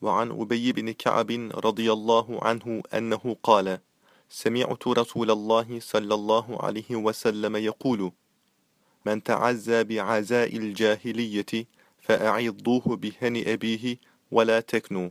وعن أبي بن كعب رضي الله عنه أنه قال سمعت رسول الله صلى الله عليه وسلم يقول من تعزى بعزاء الجاهلية فأعضوه بهن أبيه ولا تكنوا